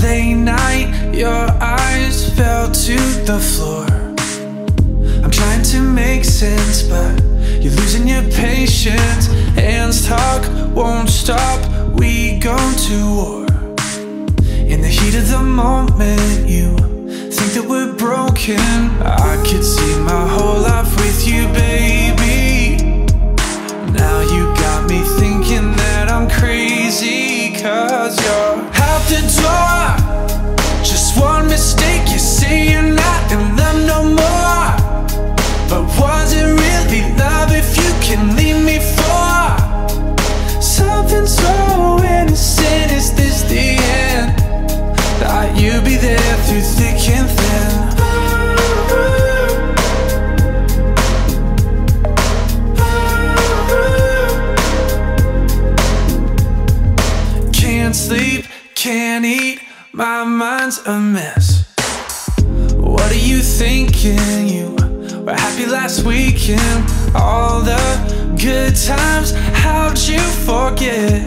Late night, your eyes fell to the floor. I'm trying to make sense, but you're losing your patience. Hands talk, won't stop. We go to war. In the heat of the moment, you think that we're broken. I could see my whole life with you, baby. Now you got me thinking that I'm crazy, cause you're the door. My mind's a mess. What are you thinking? You were happy last weekend. All the good times, how'd you forget?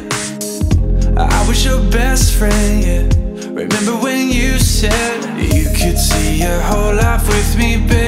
I was your best friend, yeah. Remember when you said you could see your whole life with me, baby?